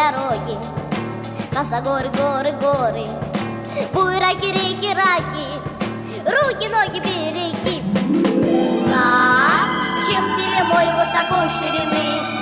дороги, коса горы, горы, горы, буйраки, реки, раки, руки, ноги, береги. Зачем тебе море вот такой ширины?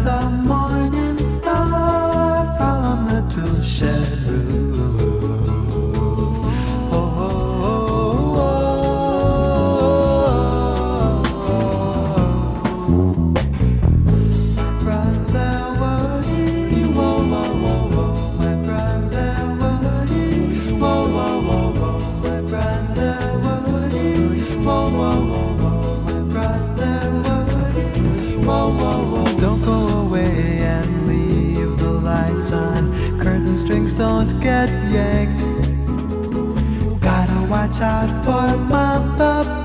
the. out for my puppy.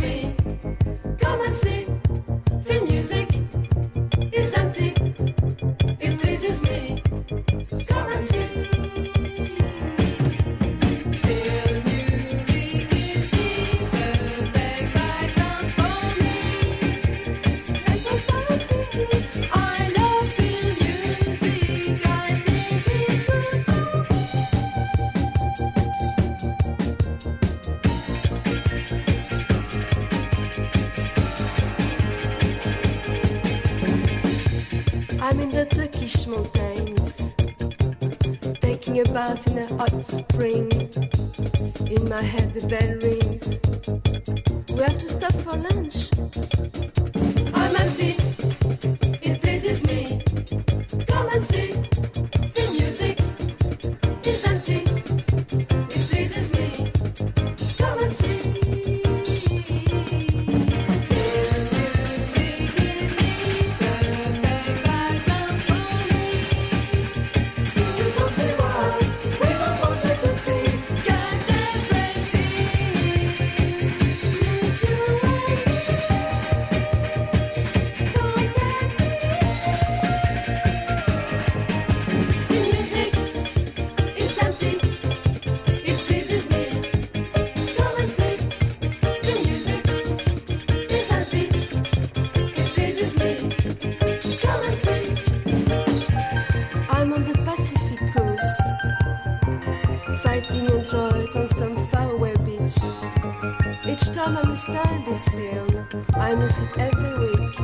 me. in a hot spring. In my head, the bell on some faraway beach. Each time I miss time this film, I miss it every week.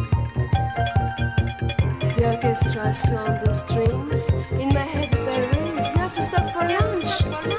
The orchestra swung the strings, in my head the bell we have to stop for lunch.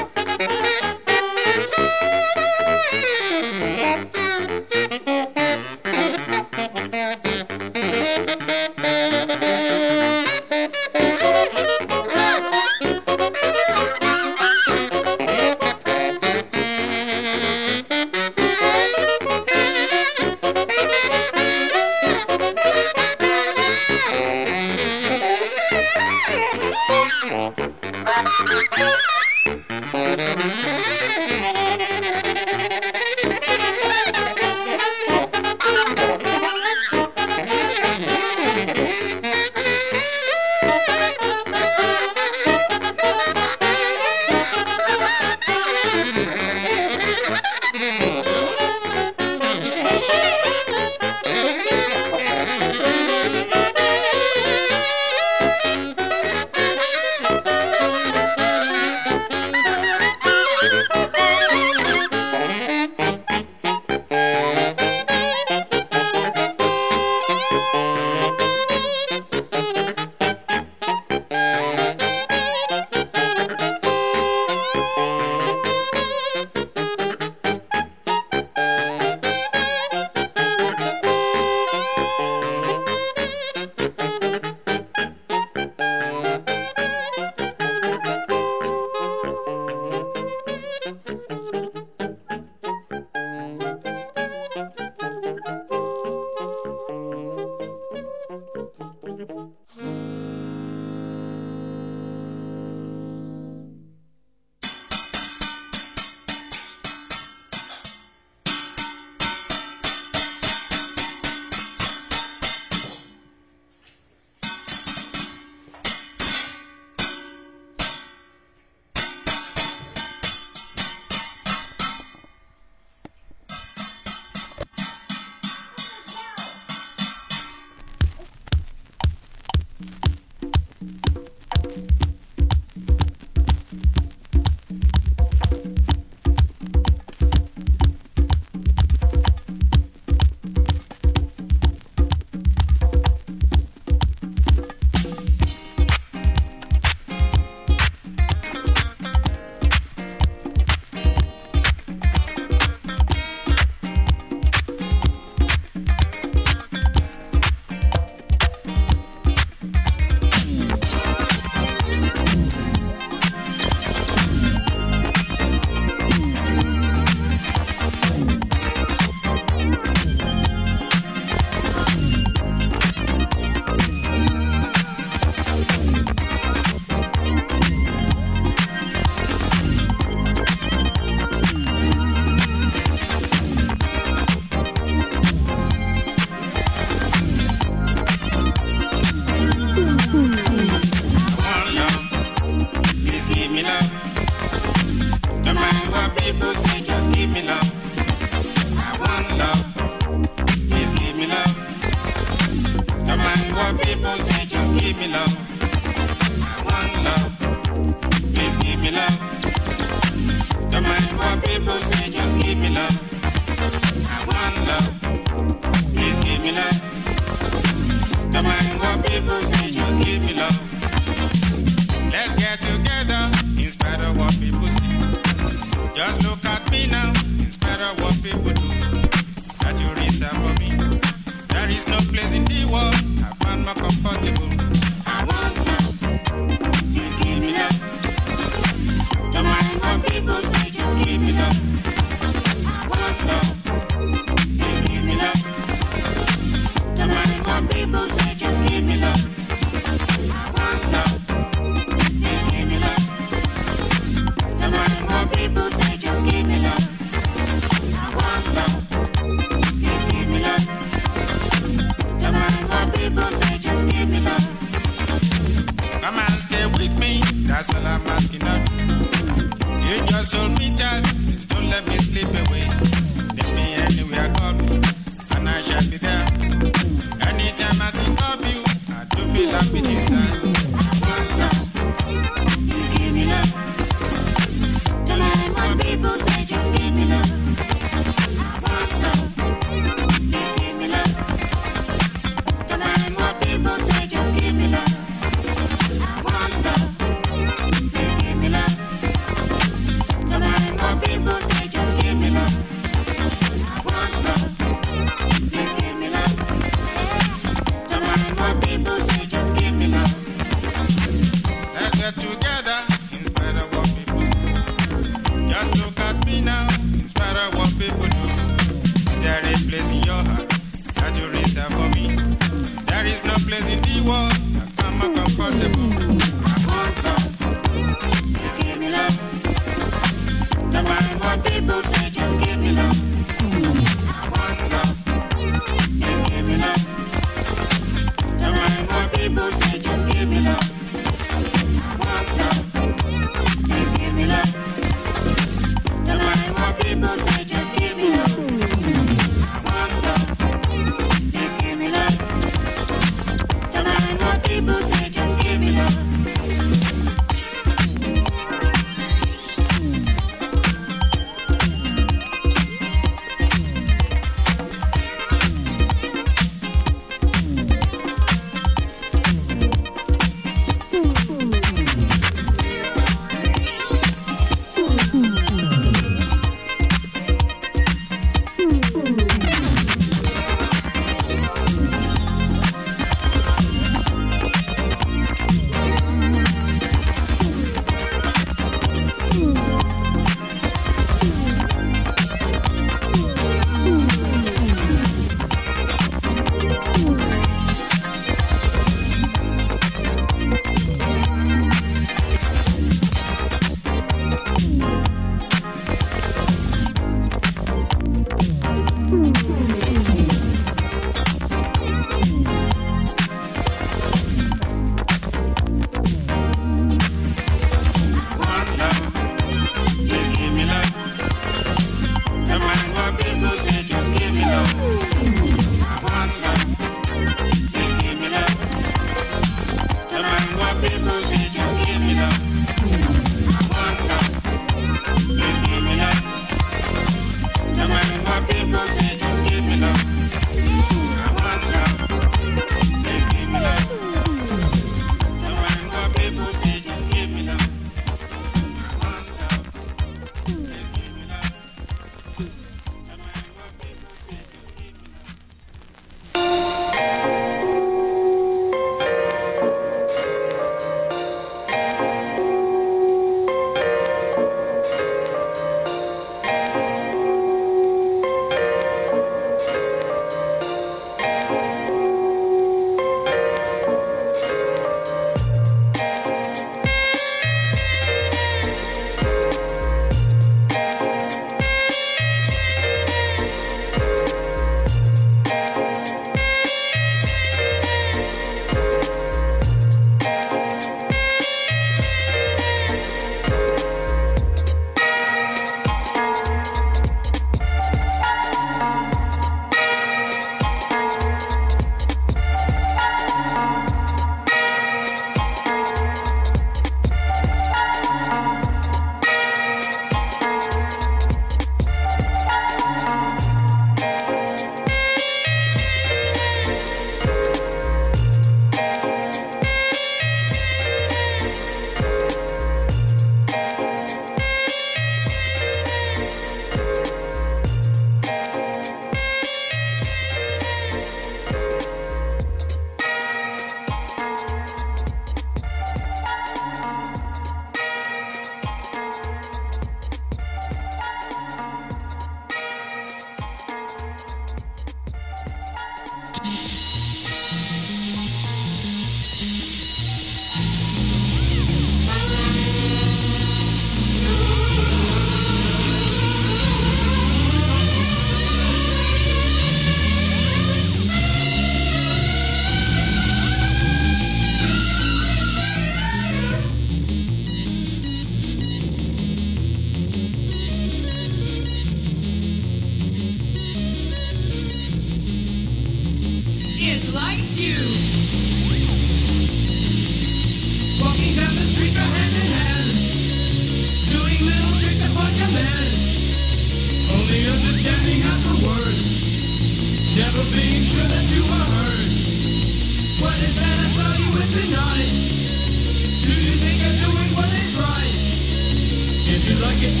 it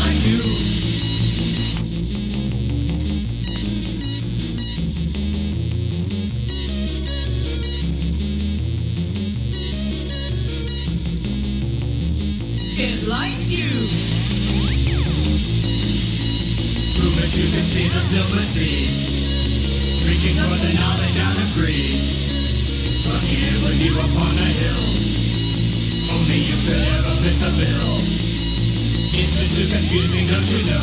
I likes you. Through you can see the silver sea, reaching for the knowledge out of greed. From here you upon a hill, only you could ever fit the bill. It's too confusing, don't you know?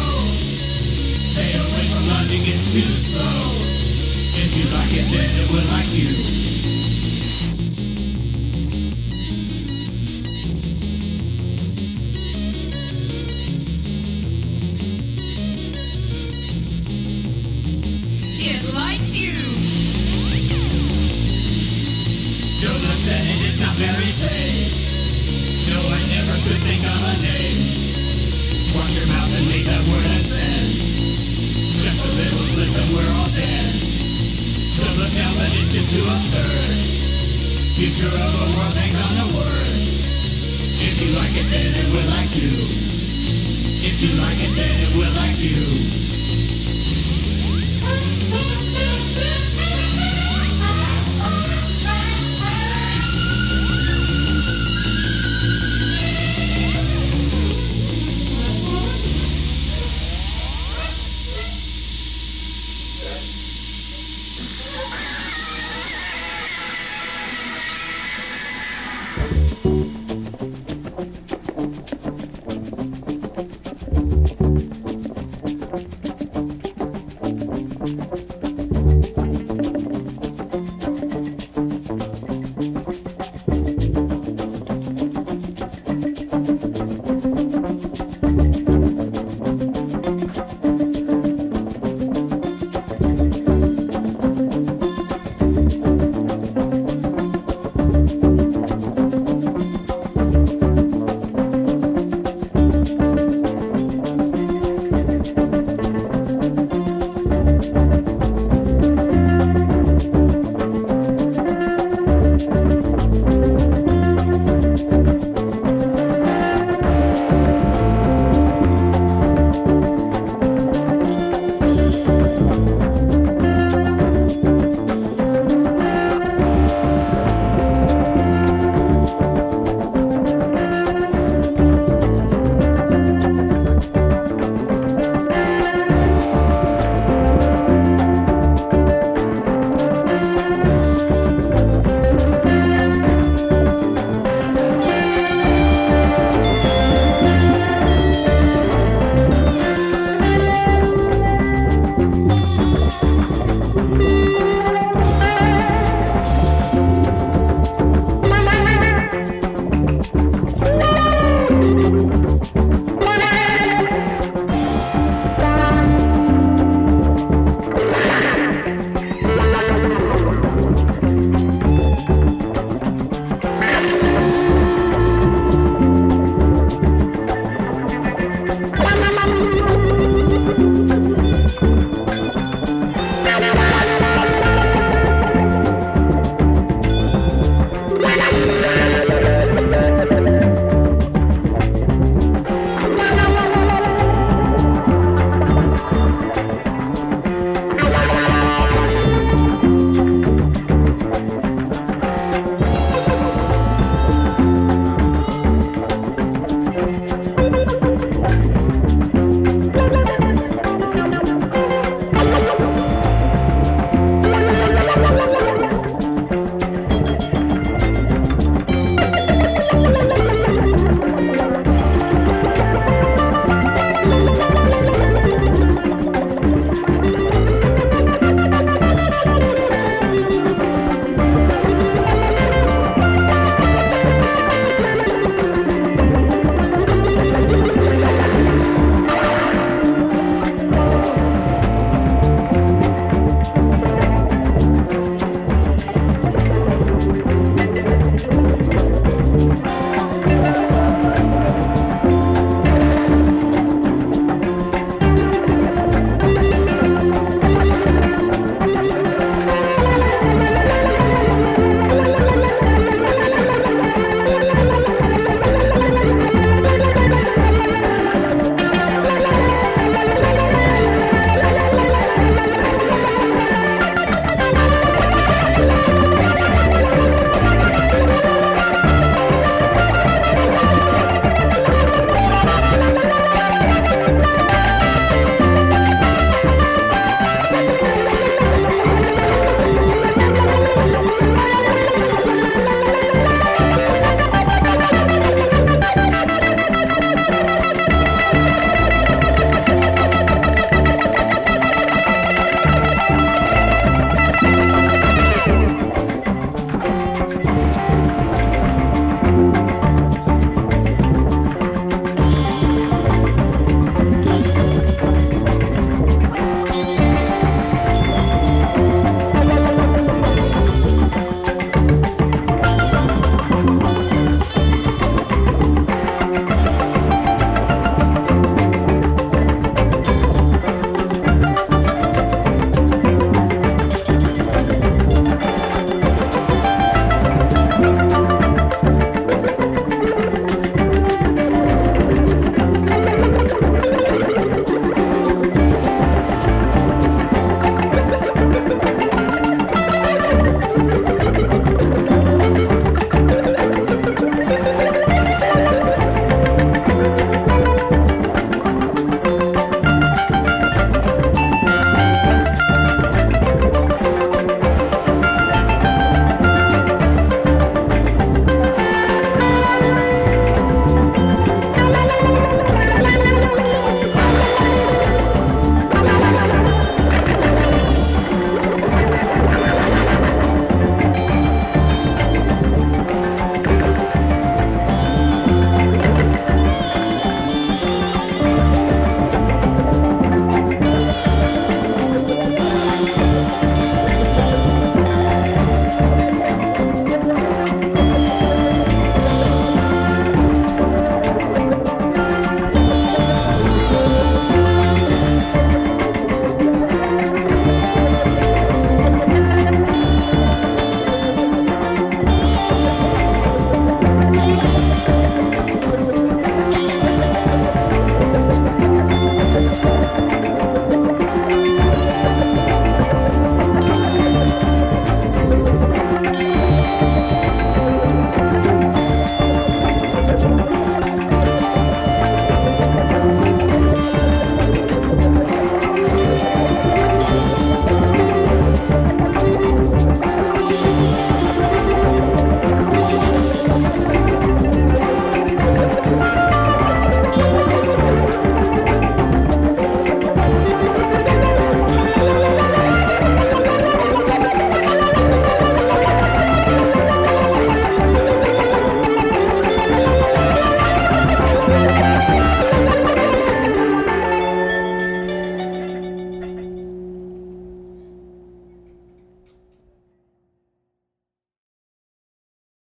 Stay away from London, it's too slow. If you like it, then it will like you.